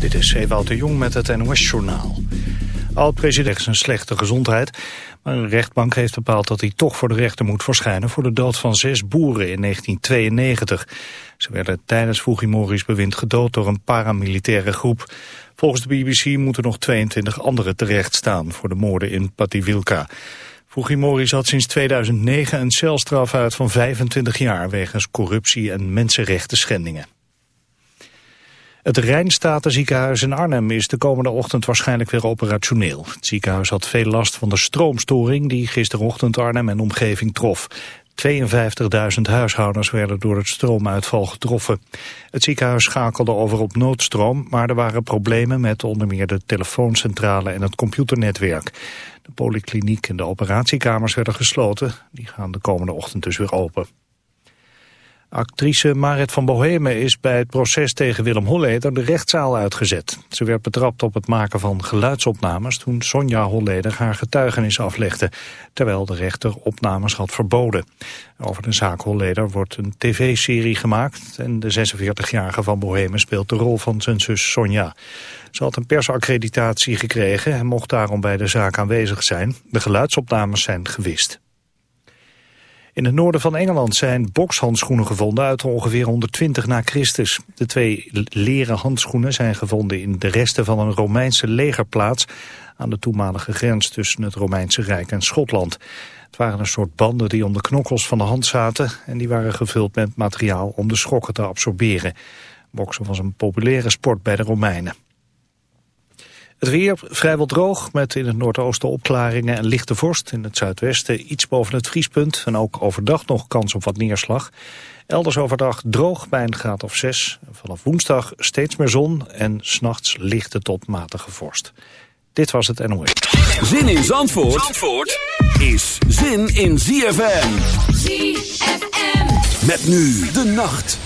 Dit is Ewout de Jong met het NOS-journaal. Oud-president is een slechte gezondheid, maar een rechtbank heeft bepaald dat hij toch voor de rechter moet verschijnen voor de dood van zes boeren in 1992. Ze werden tijdens Fujimori's bewind gedood door een paramilitaire groep. Volgens de BBC moeten nog 22 anderen terechtstaan voor de moorden in Pativilca. Fujimori zat sinds 2009 een celstraf uit van 25 jaar wegens corruptie en mensenrechten schendingen. Het Rijnstatenziekenhuis in Arnhem is de komende ochtend waarschijnlijk weer operationeel. Het ziekenhuis had veel last van de stroomstoring die gisterochtend Arnhem en omgeving trof. 52.000 huishoudens werden door het stroomuitval getroffen. Het ziekenhuis schakelde over op noodstroom, maar er waren problemen met onder meer de telefooncentrale en het computernetwerk. De polykliniek en de operatiekamers werden gesloten. Die gaan de komende ochtend dus weer open. Actrice Marit van Bohemen is bij het proces tegen Willem Holleder de rechtszaal uitgezet. Ze werd betrapt op het maken van geluidsopnames toen Sonja Holleder haar getuigenis aflegde, terwijl de rechter opnames had verboden. Over de zaak Holleder wordt een tv-serie gemaakt en de 46-jarige van Bohemen speelt de rol van zijn zus Sonja. Ze had een persaccreditatie gekregen en mocht daarom bij de zaak aanwezig zijn. De geluidsopnames zijn gewist. In het noorden van Engeland zijn bokshandschoenen gevonden uit ongeveer 120 na Christus. De twee leren handschoenen zijn gevonden in de resten van een Romeinse legerplaats aan de toenmalige grens tussen het Romeinse Rijk en Schotland. Het waren een soort banden die om de knokkels van de hand zaten en die waren gevuld met materiaal om de schokken te absorberen. Boksen was een populaire sport bij de Romeinen. Het weer vrijwel droog met in het noordoosten opklaringen en lichte vorst. In het zuidwesten iets boven het vriespunt en ook overdag nog kans op wat neerslag. Elders overdag droog bij een graad of 6. Vanaf woensdag steeds meer zon en s'nachts lichte tot matige vorst. Dit was het NOS. Zin in Zandvoort, Zandvoort is zin in ZFM. ZFM. Met nu de nacht.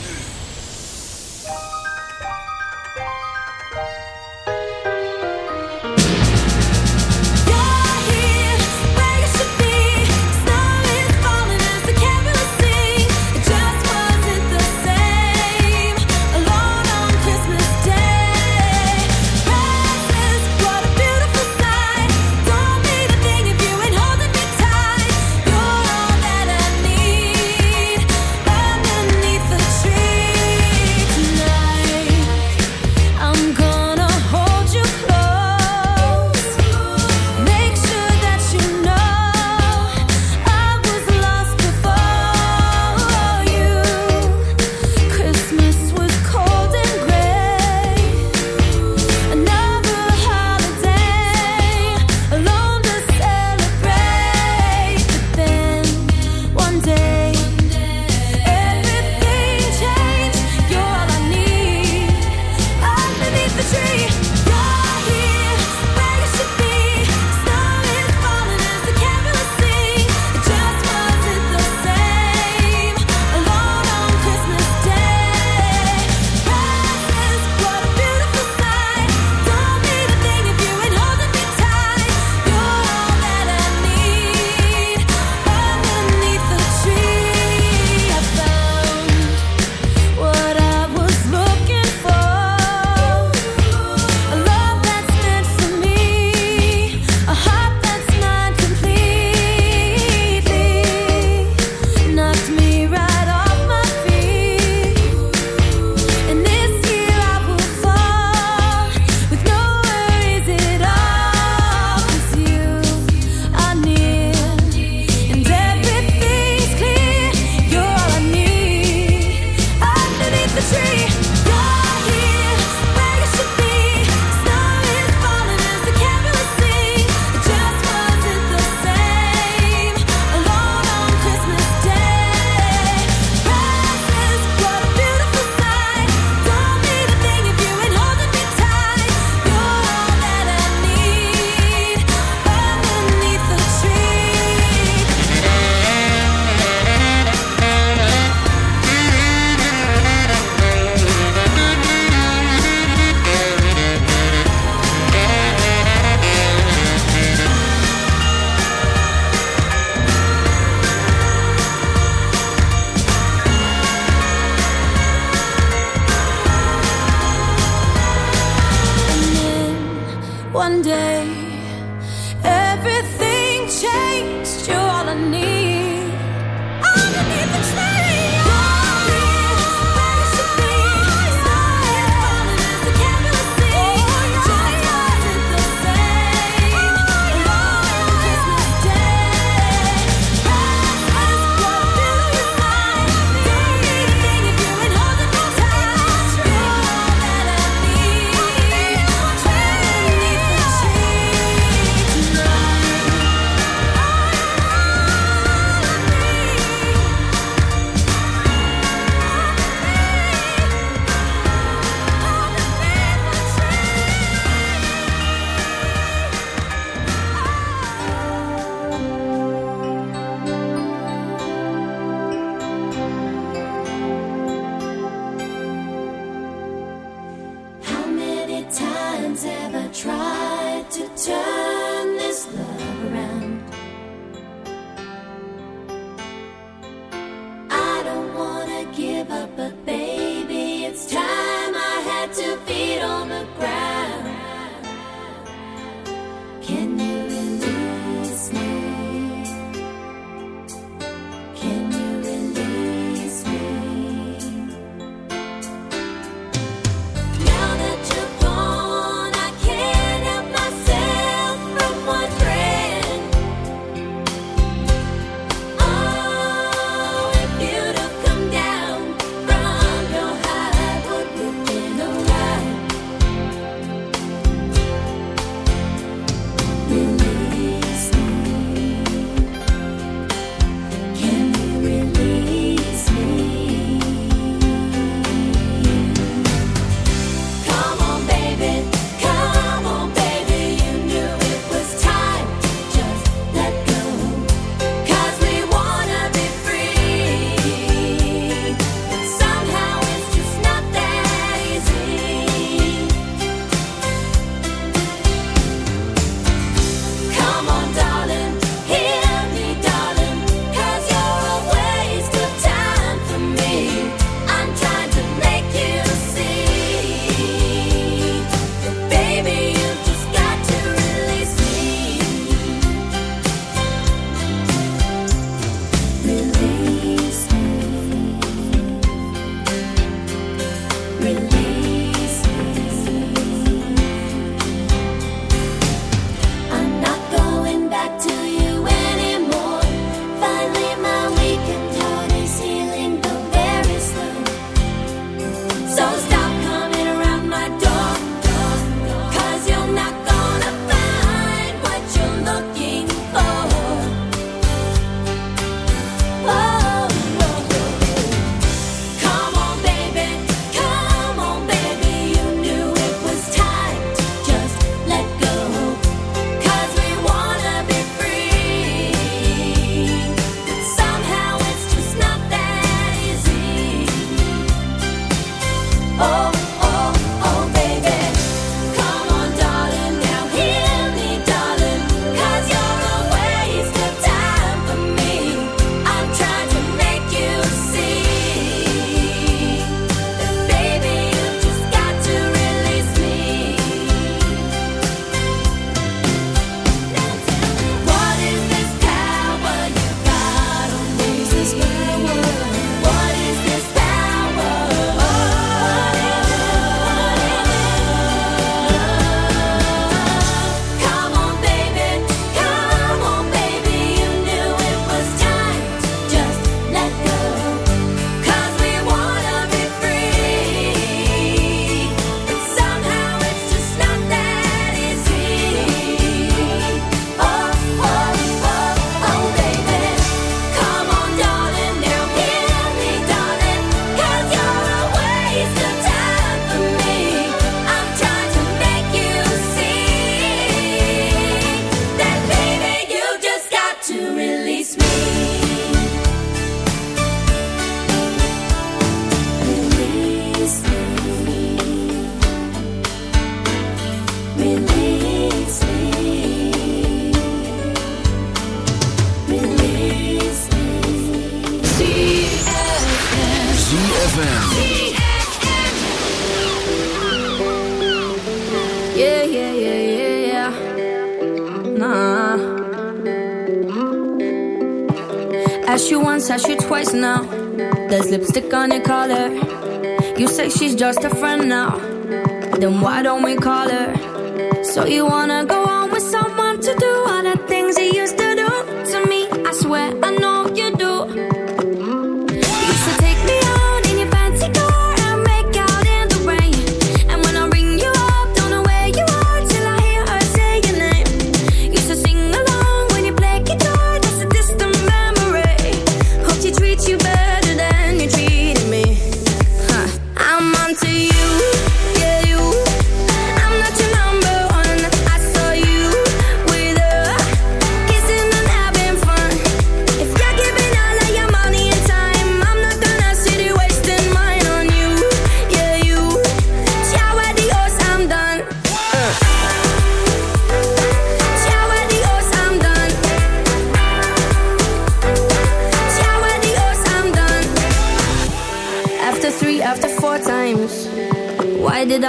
Just a friend now.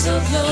so low.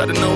I don't know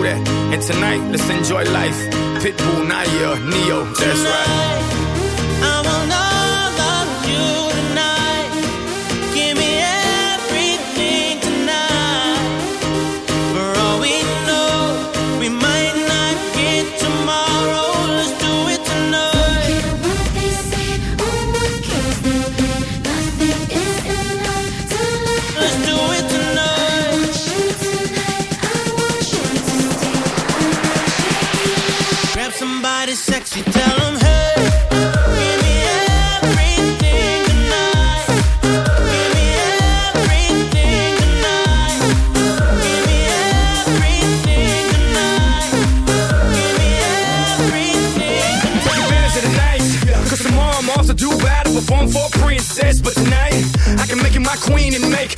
somebody sexy, tell 'em hey. Give me everything tonight. Give me everything tonight. Give me everything tonight. Give me everything of the. Cause tomorrow I'm off to do battle, perform for a princess. But tonight, I can make you my queen and make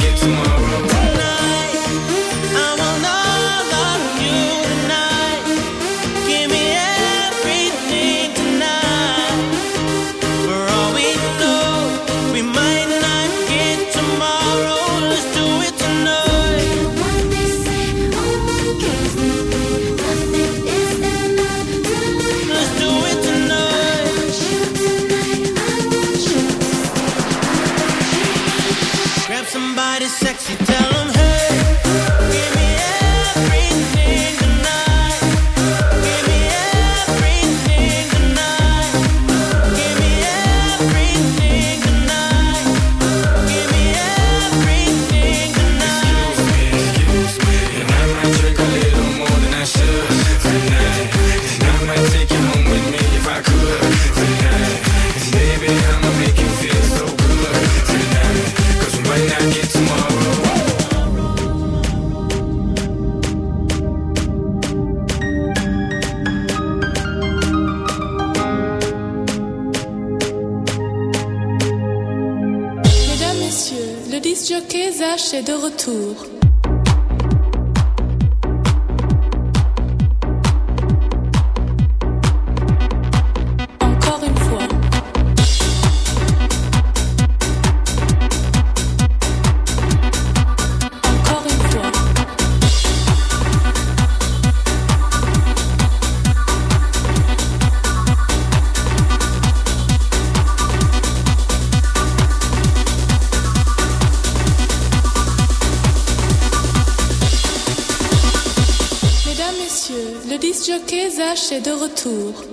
Est de retour. de retour.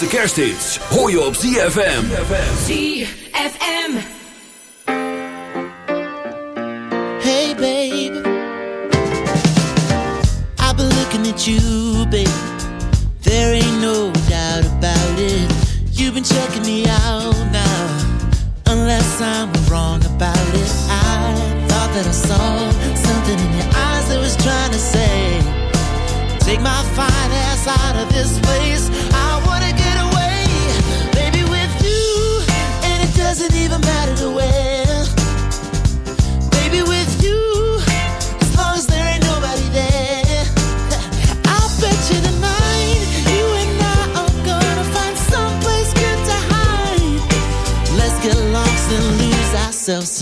Allergrootste kersthits hoor je op ZFM. ZFM. Hey, babe. I've been looking at you, babe. There ain't no doubt about it. You've been checking me out now. Unless I'm wrong about it. I thought that I saw something in your eyes that was trying to say, Take my fine ass out of this place.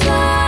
fly.